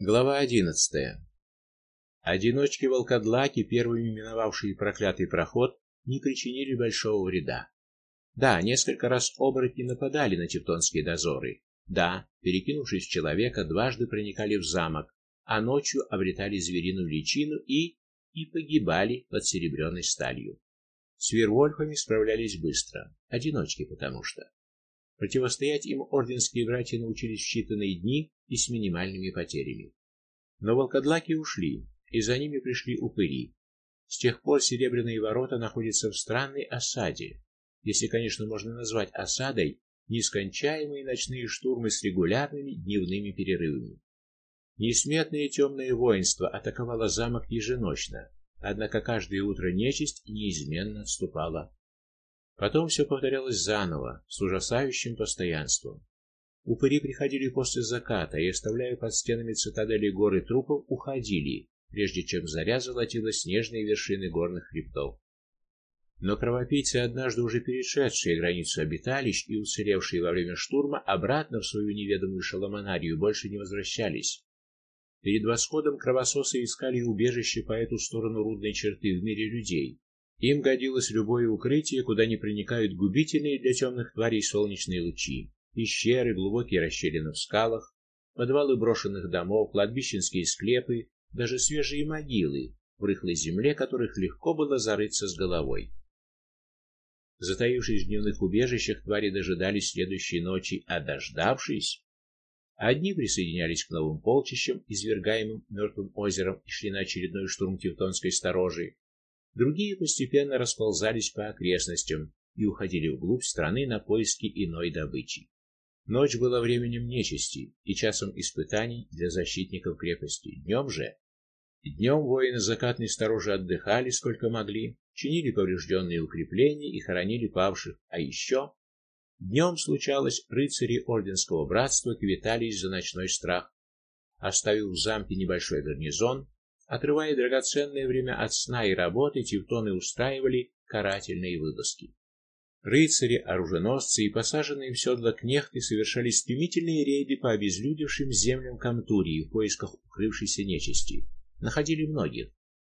Глава одиннадцатая. Одиночки-волкодлаки, первыми миновавшие проклятый проход, не причинили большого вреда. Да, несколько раз оборотни нападали на тевтонские дозоры. Да, перекинувшись в человека, дважды проникали в замок, а ночью обретали звериную личину и и погибали под серебряной сталью. С вервольфами справлялись быстро, одиночки потому что. Противостоять им орденские братья научились в считанные дни и с минимальными потерями. Но волкодлаки ушли, и за ними пришли упыри. С тех пор Серебряные ворота находятся в странной осаде, если, конечно, можно назвать осадой нескончаемые ночные штурмы с регулярными дневными перерывами. Несметное темное воинство атаковало замок еженочно, однако каждое утро нечисть неизменно отступала. Потом все повторялось заново, с ужасающим постоянством. Упыри приходили после заката и, оставляя под стенами цитадели горы трупов, уходили, прежде чем заря золотила снежные вершины горных хребтов. Но кровопийцы, однажды уже перешедшие границу обиталищ и уцелевшие во время штурма, обратно в свою неведомую шаломанарию больше не возвращались. Перед восходом кровососы искали убежище по эту сторону рудной черты в мире людей. Им годилось любое укрытие, куда не проникают губительные для темных тварей солнечные лучи пещеры, глубокие расщелины в скалах, подвалы брошенных домов, кладбищенские склепы, даже свежие могилы в рыхлой земле, которых легко было зарыться с головой. Затаившись в дневных убежищах, твари дожидались следующей ночи, а дождавшись, одни присоединялись к новым полчищам, извергаемым мертвым озером, и шли на очередной штурм тевтонской сторожи. Другие постепенно расползались по окрестностям и уходили вглубь страны на поиски иной добычи. Ночь была временем нечисти и часом испытаний для защитников крепости. Днем же днем воины закатной сторожи отдыхали сколько могли, чинили поврежденные укрепления и хоронили павших, а еще днем случалось, рыцари орденского братства квитались за ночной страх, оставив в замке небольшой гарнизон, отрывая драгоценное время от сна и работы, тевтоны устраивали карательные вылазки. Рыцари, оруженосцы и посаженные в седла кнехты совершали стремительные рейды по обезлюдевшим землям Камтурии в поисках укрывшейся нечисти. Находили многих,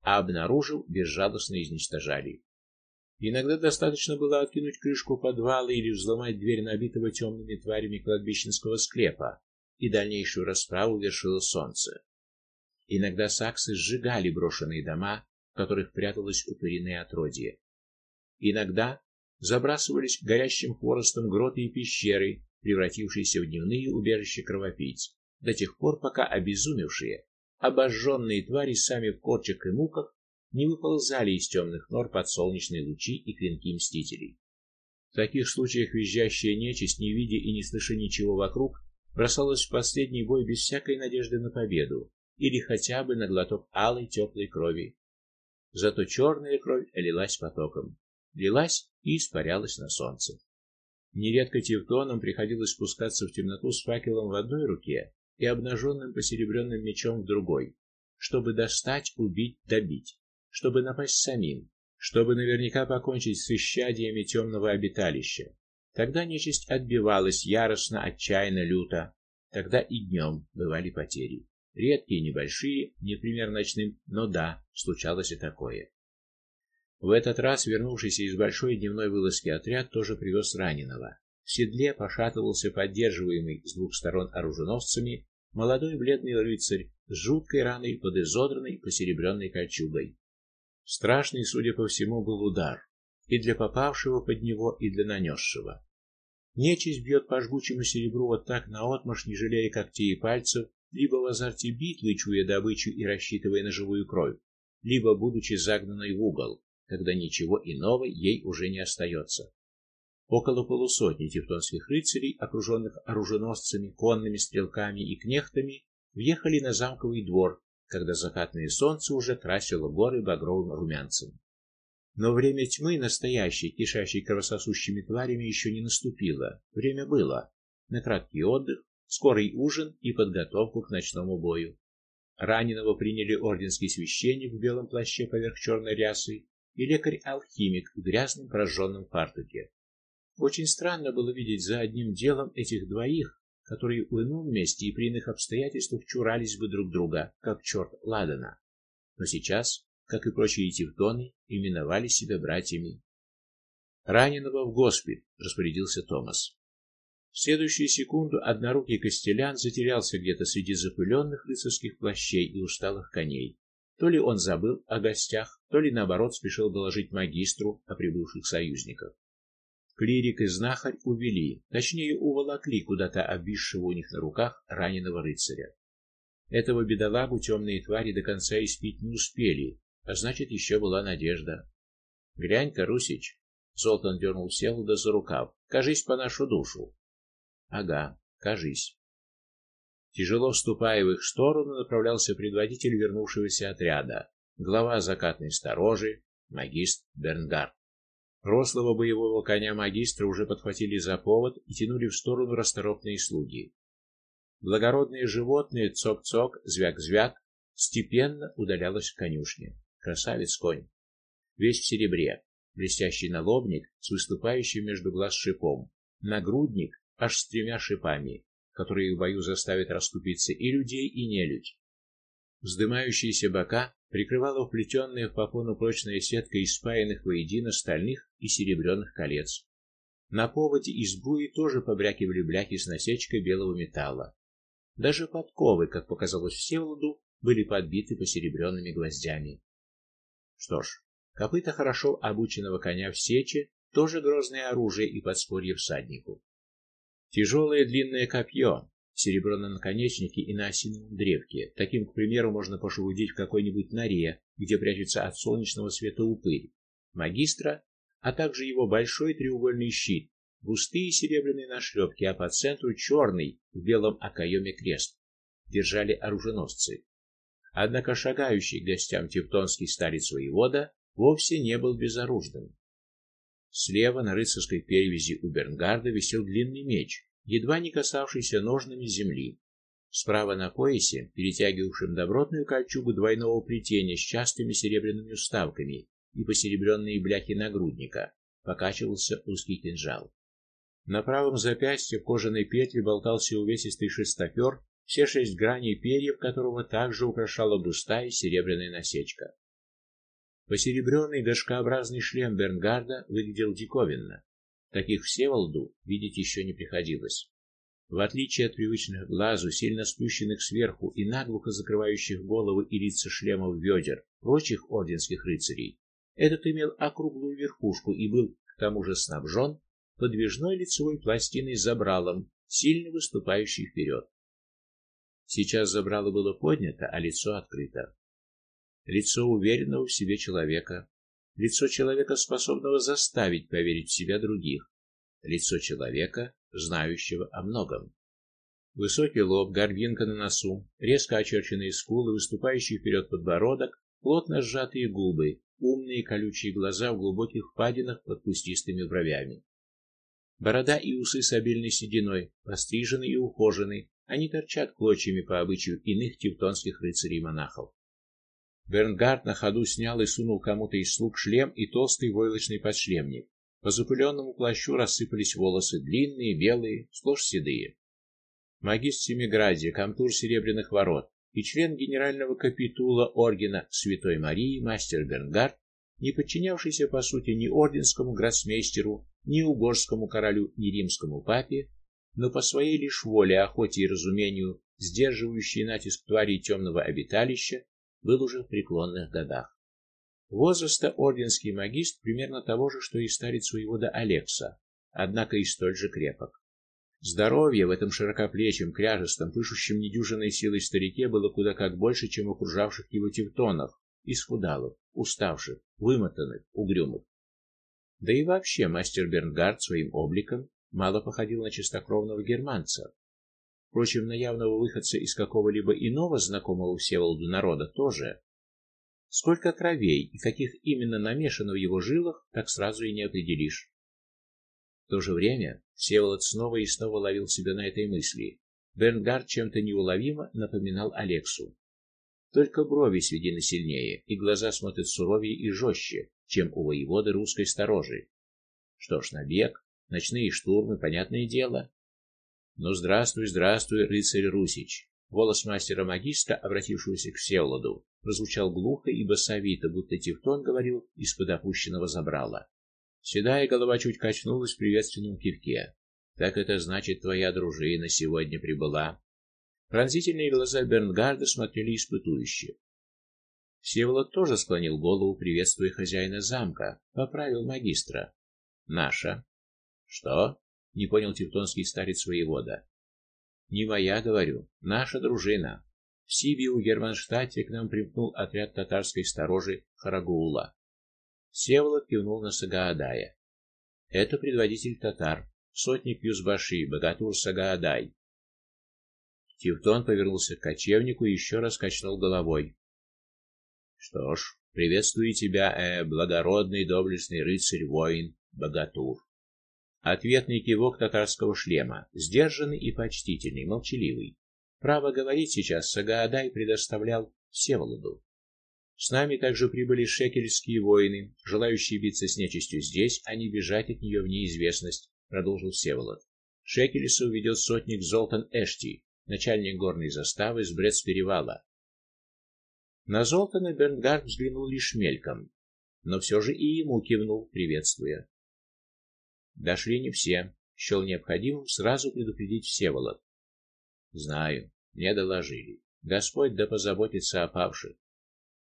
а обнаружив, безжалостно изничтожали. Иногда достаточно было откинуть крышку подвала или взломать дверь набитого темными тварями кладбищенского склепа, и дальнейшую расправу вершило солнце. Иногда саксы сжигали брошенные дома, в которых пряталось упыриное отродье. Иногда забрасывались горящим хворостом гроты и пещеры, превратившиеся в дневные убежища кровопийц, до тех пор, пока обезумевшие, обожженные твари сами в корчах и муках не выползали из темных нор под солнечные лучи и клинки мстителей. В таких случаях визжащая нечисть, не видя и не слыша ничего вокруг, бросалась в последний бой без всякой надежды на победу или хотя бы на глоток алой теплой крови. Зато черная кровь лилась потоком лилась и испарялась на солнце. Нередко тевтонам приходилось спускаться в темноту с факелом в одной руке и обнаженным посеребренным мечом в другой, чтобы достать, убить, добить, чтобы напасть самим, чтобы наверняка покончить с исчадиями темного обиталища. Тогда нечисть отбивалась яростно, отчаянно, люто. Тогда и днем бывали потери. Редкие, небольшие, не пример ночным, но да, случалось и такое. В этот раз вернувшийся из большой дневной вылазки отряд тоже привез раненого. В седле пошатывался поддерживаемый с двух сторон оруженосцами молодой бледный рыцарь с жуткой раной под изодранной посеребренной кольчугой. Страшный, судя по всему, был удар и для попавшего под него, и для нанесшего. Нечисть бьет по жгучему серебру вот так наотмашь, не жалея когтей и пальцев, либо в азарте битвы чуя добычу и рассчитывая на живую кровь, либо будучи загнанной в угол когда ничего иного ей уже не остается. Около полусотни тевтонских рыцарей, окруженных оруженосцами, конными стрелками и кнехтами, въехали на замковый двор, когда закатное солнце уже красило горы багровым румянцем. Но время тьмы, настоящей, кишащей кровососущими тварями, еще не наступило. Время было на краткий отдых, скорый ужин и подготовку к ночному бою. Раненого приняли орденский священник в белом плаще поверх черной рясы и лекарь-алхимик в грязном прожженном фартуке. Очень странно было видеть за одним делом этих двоих, которые в ином месте и при иных обстоятельствах чурались бы друг друга, как черт ладана. Но сейчас, как и прочие тевтоны, именовали себя братьями. Раненого в госпиталь, распорядился Томас. В следующую секунду однорукий костелян затерялся где-то среди запыленных рыцарских плащей и усталых коней. То ли он забыл о гостях, то ли наоборот спешил доложить магистру о прибывших союзниках. Клирик и знахарь увели, точнее уволокли куда-то обвисшего у них на руках раненого рыцаря. Этого бедолагу темные твари до конца испить не успели, а значит, еще была надежда. Глянь-ка, Русич, Золтан дернул Селуда за рукав. Кажись по нашу душу. Ага, кажись. Тяжело ступая в их сторону, направлялся предводитель вернувшегося отряда, глава закатной сторожи, магистр Бернгард. Рослого боевого коня магистра уже подхватили за повод и тянули в сторону расторопные слуги. Благородное животное цок-цок, звяк-звяк степенно удалялось в конюшне. Красавец конь, весь в серебре, блестящий налобник с выступающим между глаз шипом, нагрудник аж с тремя шипами, которые в бою заставят расступиться и людей, и нелюдь. Вздымающиеся бока прикрывала вплетенная в попону прочная сетка из спаянных воедино стальных и серебряных колец. На поводе и сбруи тоже побрякивали бляхи с насечкой белого металла. Даже подковы, как показалось Всеволоду, были подбиты посеребренными гвоздями. Что ж, копыта хорошо обученного коня в сече тоже грозное оружие и подспорье всаднику. Тяжелое длинное копье, серебро на наконечнике и на осиновом древке. Таким, к примеру, можно пошевудить в какой-нибудь норе, где прячется от солнечного света упырь. Магистра, а также его большой треугольный щит, густые серебряные нашлепки, а по центру черный в белом окоеме крест. Держали оруженосцы. Однако шагающий к гостям тевтонский старец воевода вовсе не был безоружным. Слева на рыцарской перевязи у Бернгарда висел длинный меч, едва не касавшийся ножнами земли. Справа на поясе, перетягивавшем добротную кольчугу двойного плетения с частыми серебряными вставками и посеребренные бляхи нагрудника, покачивался узкий кинжал. На правом запястье в кожаной петле болтался увесистый шестопер, все шесть граней перьев которого также украшала густая серебряная насечка. Посеребренный дошкообразный шлем Бернгарда выглядел диковинно. Таких Всеволоду видеть еще не приходилось. В отличие от привычных глазу, сильно спущенных сверху и наглухо закрывающих головы и лица шлемов ведер прочих орденских рыцарей, этот имел округлую верхушку и был к тому же снабжен подвижной лицевой пластиной забралом, сильно выступающей вперед. Сейчас забрало было поднято, а лицо открыто лицо уверенного в себе человека, лицо человека, способного заставить поверить в себя других, лицо человека, знающего о многом. Высокий лоб, горбинка на носу, резко очерченные скулы, выступающий вперед подбородок, плотно сжатые губы, умные колючие глаза в глубоких впадинах под кустистыми бровями. Борода и усы с обильной сединой, пострижены и ухожены, они торчат клочьями по обычаю иных тевтонских рыцарей-монахов. Бернгард на ходу снял и сунул кому-то из слуг шлем и толстый войлочный подшлемник. По запыленному плащу рассыпались волосы, длинные, белые, сплошь седые. Магистр Семиградия, комтур Серебряных ворот и член генерального капитула ордена Святой Марии мастер Бернгард, не подчинявшийся по сути ни орденскому гроссмейстеру, ни угорскому королю, ни римскому папе, но по своей лишь воле, охоте и разумению, сдерживающий натиск тварей темного обиталища, был уже в преклонных годах. Возраста орденский магист примерно того же, что и старец своего до Алекса, однако и столь же крепок. Здоровье в этом широкоплечем, кряжестом, пышущем недюжинной силой старике было куда как больше, чем окружавших его тевтонах, исхудалых, уставших, вымотанных, угрюмых. Да и вообще мастер Бернгард своим обликом мало походил на чистокровного германца, Впрочем, на явного выходца из какого-либо иного знакомого Всеволоду народа тоже. Сколько кровей и каких именно намешано в его жилах, так сразу и не определишь. В то же время Всеволод снова и снова ловил себя на этой мысли. Бернгард чем-то неуловимо напоминал Алексу. Только брови сведены сильнее, и глаза смотрят суровее и жестче, чем у воеводы русской сторожи. Что ж, набег, ночные штурмы, понятное дело. Ну здравствуй, здравствуй, рыцарь Русич. Голос мастера-магистра, обратившегося к Всеволоду, прозвучал глухо и басовито, будто Тевтон говорил из-под опущенного забрала. Седая голова чуть качнулась в приветственном кивке. Так это значит, твоя дружина сегодня прибыла. Пронзительные глаза Бернгарда смотрели испытующе. Всеволод тоже склонил голову, приветствуя хозяина замка, поправил магистра. Наша. Что? Не понял тевтонский старец воевода. Не моя, говорю, наша дружина. В Сибиу Германштадте к нам примкнул отряд татарской сторожи Харагуула. Всеволод кивнул на Сагаадая. Это предводитель татар, сотник Юзбаши, богатур Сагаадай. Тевтон повернулся к кочевнику и еще раз качнул головой. Что ж, приветствую тебя, э, благородный доблестный рыцарь-воин, богатур. Ответный кивок татарского шлема, сдержанный и почтительный, молчаливый. Право говорить сейчас Сагаадай предоставлял Всеволоду. С нами также прибыли шекельские воины, желающие биться с нечистью здесь, а не бежать от нее в неизвестность, продолжил Всеволод. Шекелесов ведет сотник Золтан Эшти, начальник горной заставы с Брец-перевала. На Золтана Бернгард взглянул лишь мельком, но все же и ему кивнул, приветствуя. Дошли не все, счел необходимым сразу предупредить Всеволод. Знаю, мне доложили. Господь да позаботится о павших.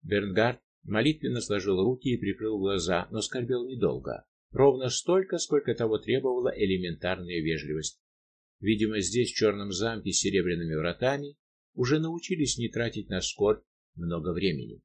Бернгард молитвенно сложил руки и прикрыл глаза, но скорбел недолго, ровно столько, сколько того требовала элементарная вежливость. Видимо, здесь в черном замке с серебряными вратами уже научились не тратить на скорбь много времени.